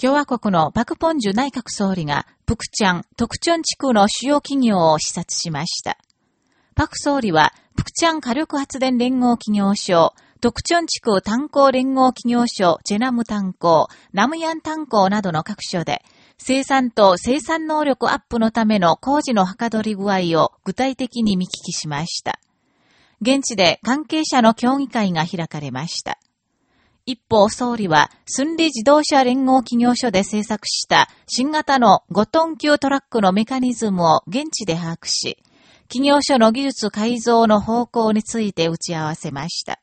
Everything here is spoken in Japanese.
共和国のパクポンジュ内閣総理が、プクチャン、トクチョン地区の主要企業を視察しました。パク総理は、プクチャン火力発電連合企業所、トクチョン地区炭鉱連合企業所、ジェナム炭鉱、ナムヤン炭鉱などの各所で、生産と生産能力アップのための工事のはかどり具合を具体的に見聞きしました。現地で関係者の協議会が開かれました。一方、総理は、寸理自動車連合企業所で製作した新型の5トン級トラックのメカニズムを現地で把握し、企業所の技術改造の方向について打ち合わせました。